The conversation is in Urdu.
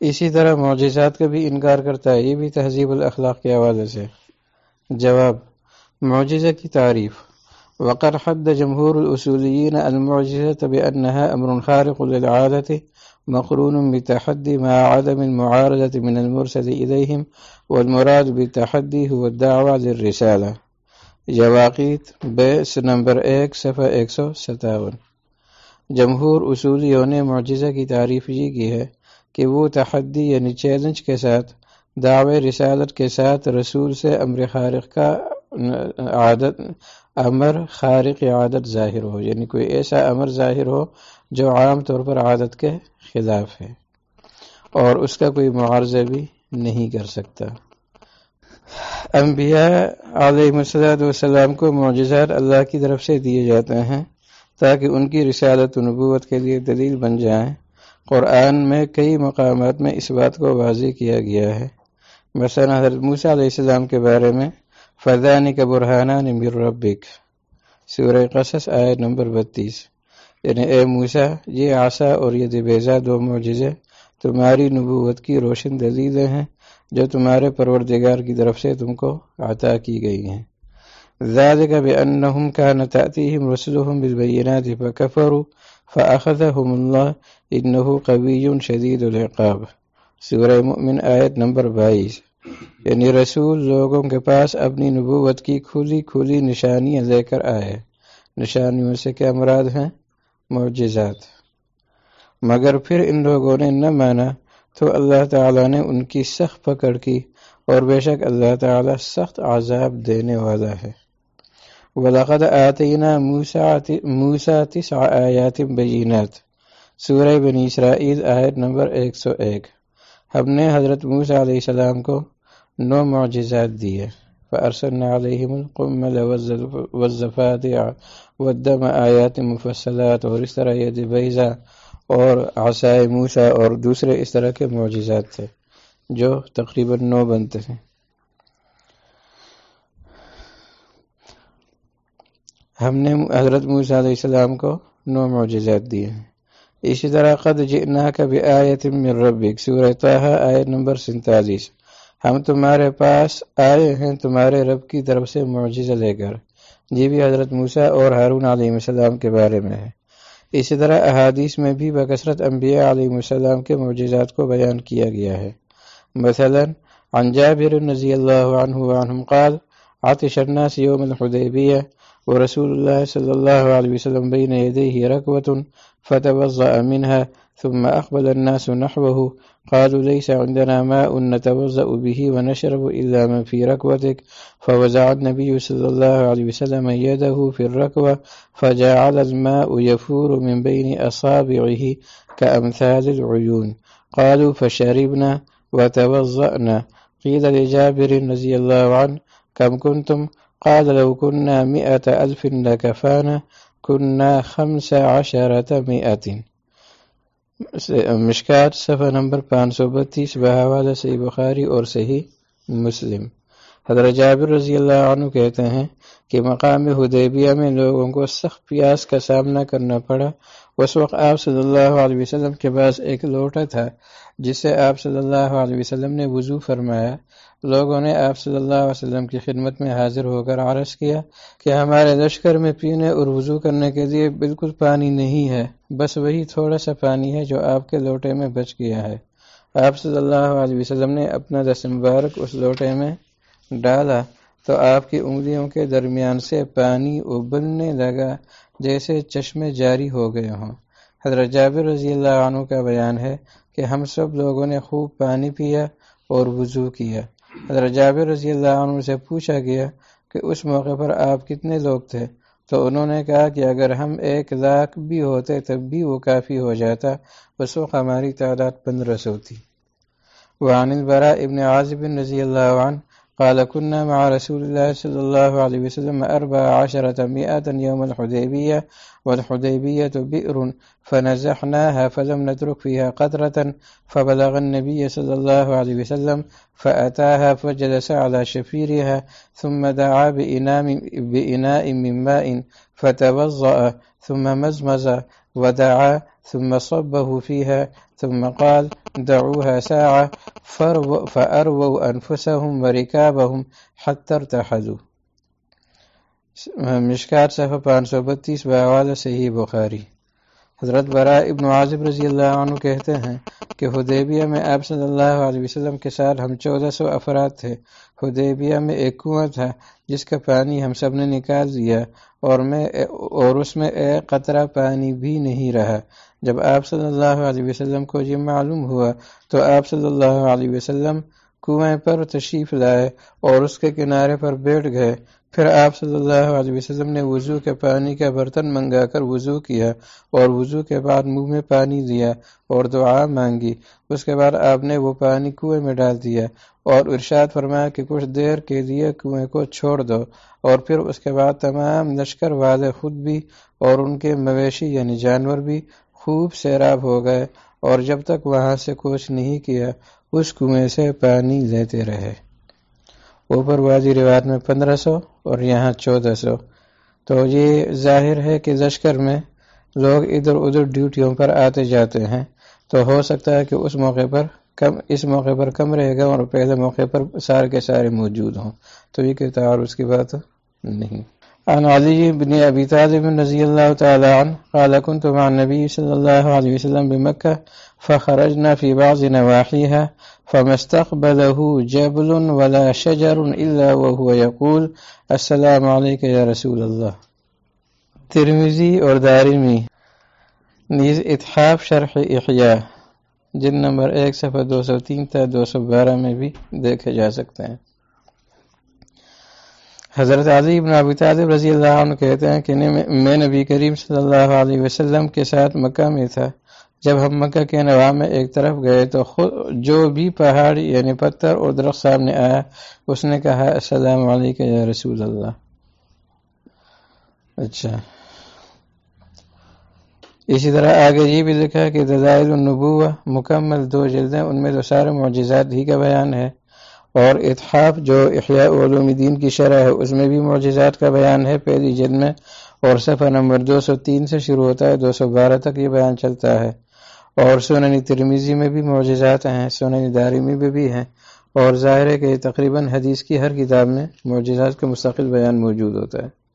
اسی طرح معجزات کا بھی انکار کرتا ہے، یہ بھی تہذیب الاخلاق کے حوالے سے۔ جواب، معجزہ کی تعریف۔ وقر حد جمہور الاصولین المعجزة بأنها امر خارق للعادة مقرون بتحدي مع عدم المعارضة من المرسل إليهم والمراد بالتحدي هو الدعوة للرسالة یواقیت بیس نمبر ایک، صفحہ ایک سو ستاون۔ جمہور اصولیوں نے معجزہ کی تعریف یہ کی ہے کہ وہ تحدی یعنی چیلنج کے ساتھ دعوے رسالت کے ساتھ رسول سے امر خارق کا عادت، امر خارق عادت ظاہر ہو۔ یعنی کوئی ایسا امر ظاہر ہو جو عام طور پر عادت کے خلاف ہے۔ اور اس کا کوئی معارضہ بھی نہیں کر سکتا۔ انبیاء علیہ مسلط والسلام کو معجزات اللہ کی طرف سے دیے جاتے ہیں تاکہ ان کی رسالت و نبوت کے لیے دلیل بن جائیں قرآن میں کئی مقامات میں اس بات کو واضح کیا گیا ہے۔ مثلا حضرت موسیٰ علیہ السلام کے بارے میں فضانی کا برہانہ نمیر ربک سورہ قصص آئے نمبر بتیس۔ یعنی اے موسیٰ، یہ آسا اور یہ دبیزہ دو معجزے تمہاری نبوت کی روشن دلیلیں ہیں جو تمہارے پروردگار کی طرف سے تم کو عطا کی گئی ہیں۔ ذالک بأنہم کان تأتیہم رسلہم بالبینات فکفروا فأخذہم اللہ انہو قوی شدید العقاب. سورہ مؤمن آیت نمبر بائیس. یعنی رسول لوگوں کے پاس اپنی نبوت کی کھلی کھلی نشانیاں لے کر آئے. نشانیوں سے کیا مراد ہیں؟ معجزات. مگر پھر ان لوگوں نے نہ مانا تو اللہ تعالیٰ نے ان کی سخت پکڑ کی اور بے شک اللہ تعالیٰ سخت عذاب دینے والا ہے۔ ولاقد آتینہ موسا تسع آیات بینات سورہ بنی اسرائیل، آیت نمبر ایک سو ایک۔ ہم نے حضرت موسیٰ علیہ السلام کو نو معجزات دیے۔ فارسلنا علیہم القمل والزفاتع والدم، آیات مفصلات اور اس طرح یہ بیزہ اور عصائے موسا اور دوسرے اس طرح کے معجزات تھے جو تقریباً نو بنتے ہیں۔ ہم نے حضرت موسیٰ علیہ السلام کو نو معجزات دیے ہیں۔ اسی طرح قد جئنا کا بھی آیت من ربک، سورہ تاہا آیت نمبر سنتالیس ہم تمہارے پاس آئے ہیں، تمہارے رب کی طرف سے معجزہ لے کر۔ جی بھی حضرت موسیٰ اور ہارون علیہ السلام کے بارے میں ہے۔ اسی طرح احادیث میں بھی بکثرت انبیاء علیہ السلام کے معجزات کو بیان کیا گیا ہے۔ مثلا، عن جابر نزی اللہ عنہ وعنہم قال، عطش الناس يوم الحدیبیہ ورسول الله صلى الله عليه وسلم بين يديه ركوة فتوضأ منها ثم أقبل الناس نحوه. قالوا ليس عندنا ماء نتوضأ به ونشرب إلا من في ركوتك. فوزع النبي صلى الله عليه وسلم يده في الركوة فجعل الماء يفور من بين أصابعه كأمثال العيون. قالوا فشربنا وتوضأنا. قيل لجابر رضي الله عنه، كم كنتم قال لو كنا مئة ألف لكفانا، كنا خمس عشرة مئة. مشکات، صفحہ نمبر پانچ سو بتیس بحوالہ صحیح بخاری اور صحیح مسلم. حضرت جابر رضی اللہ عنہ کہتے ہیں کہ مقام حدیبیہ میں لوگوں کو سخت پیاس کا سامنا کرنا پڑا۔ اس وقت آپ صلی اللہ علیہ وسلم کے پاس ایک لوٹا تھا جس سے آپ صلی اللہ علیہ وسلم نے وضو فرمایا۔ لوگوں نے آپ صلی اللہ علیہ وسلم کی خدمت میں حاضر ہو کر عرض کیا کہ ہمارے لشکر میں پینے اور وضو کرنے کے لیے بالکل پانی نہیں ہے، بس وہی تھوڑا سا پانی ہے جو آپ کے لوٹے میں بچ گیا ہے۔ آپ صلی اللہ علیہ وسلم نے اپنا دس مبارک اس لوٹے میں ڈالا۔ تو آپ کی انگلیوں کے درمیان سے پانی ابلنے لگا جیسے چشمے جاری ہو گئے ہوں۔ حضرت جابر رضی اللہ عنہ کا بیان ہے کہ ہم سب لوگوں نے خوب پانی پیا اور وضو کیا۔ حضرت جابر رضی اللہ عنہ سے پوچھا گیا کہ اس موقع پر آپ کتنے لوگ تھے؟ تو انہوں نے کہا کہ اگر ہم ایک لاکھ بھی ہوتے تب بھی وہ کافی ہو جاتا۔ اس وقت ہماری تعداد پندرہ سو تھی۔ وعن البراء ابن عازب رضی اللہ عنہ قال كنا مع رسول الله صلى الله عليه وسلم أربع عشرة مئة يوم الحديبية، والحديبية بئر فنزحناها فلم نترك فيها قطرة، فبلغ النبي صلى الله عليه وسلم فأتاها فجلس على شفيرها ثم دعا بإناء من ماء فتوضأ ثم مزمز ودعا، ثم صبه فيها، ثم قال، دعوها ساعة فأروا أنفسهم وركابهم حتى ارتحدوا مشکار صفحہ پانچ سو بتیس بحوالہ صحیح بخاری. حضرت برا ابن عازب رضی اللہ عنہ کہتے ہیں کہ حدیبیہ میں آپ صلی اللہ علیہ وسلم کے ساتھ ہم چودہ سو افراد تھے۔ حدیبیہ میں ایک کنواں تھا جس کا پانی ہم سب نے نکال دیا اور میں اور اس میں ایک قطرہ پانی بھی نہیں رہا۔ جب آپ صلی اللہ علیہ وسلم کو یہ معلوم ہوا تو آپ صلی اللہ علیہ وسلم کنویں پر تشریف لائے اور اس کے کنارے پر بیٹھ گئے۔ پھر آپ صلی اللہ علیہ وسلم نے وضو کے پانی کا برتن منگا کر وضو کیا اور وضو کے بعد منہ میں پانی دیا اور دعا مانگی۔ اس کے بعد آپ نے وہ پانی کنویں میں ڈال دیا اور ارشاد فرمایا کہ کچھ دیر کے لیے کنویں کو چھوڑ دو۔ اور پھر اس کے بعد تمام لشکر والے خود بھی اور ان کے مویشی یعنی جانور بھی خوب سیراب ہو گئے اور جب تک وہاں سے کچھ نہیں کیا، اس کنویں سے پانی لیتے رہے۔ اوپر واضح روایت میں پندرہ سو اور یہاں چودہ سو۔ تو یہ ظاہر ہے کہ لشکر میں لوگ ادھر ادھر ڈیوٹیوں پر آتے جاتے ہیں۔ تو ہو سکتا ہے کہ اس موقع پر کم، اس موقع پر کم رہے گا اور پہلے موقع پر سارے کے سارے موجود ہوں۔ تو یہ کہ تعارض کی بات نہیں۔ عن علي بن أبي طالب رضي الله تعالى عنه قال كنت مع النبي صلى الله عليه وسلم بمكة فخرجنا في بعض نواحيها فما استقبله جبل ولا شجر إلا وهو يقول السلام عليك يا رسول الله ترمزی اور دارمی نیز اتحاف شرح احیاء، جن نمبر ایک، صفحہ دو سو تین تا دو سو بارہ میں بھی دیکھے جا سکتے ہیں۔ حضرت علی بن ابی طالب رضی اللہ عنہ کہتے ہیں کہ میں نبی کریم صلی اللہ علیہ وسلم کے ساتھ مکہ میں تھا۔ جب ہم مکہ کے نوا میں ایک طرف گئے تو خود جو بھی پہاڑ یعنی پتھر اور درخت سامنے آیا، اس نے کہا، السلام علیکم یا رسول اللہ اچھا۔ اسی طرح آگے یہ بھی لکھا کہ دلائل النبوہ مکمل دو جلدیں، ان میں تو سارے معجزات ہی کا بیان ہے۔ اور اتحاف جو احیاء علوم دین کی شرح ہے، اس میں بھی معجزات کا بیان ہے۔ پہلی جلد میں اور صفحہ نمبر دو سو تین سے شروع ہوتا ہے، دو سو بارہ تک یہ بیان چلتا ہے۔ اور سوننی ترمیزی میں بھی معجزات ہیں سوننی دارمی میں بھی ہیں۔ اور ظاہر ہے کہ تقریباً حدیث کی ہر کتاب میں معجزات کا مستقل بیان موجود ہوتا ہے۔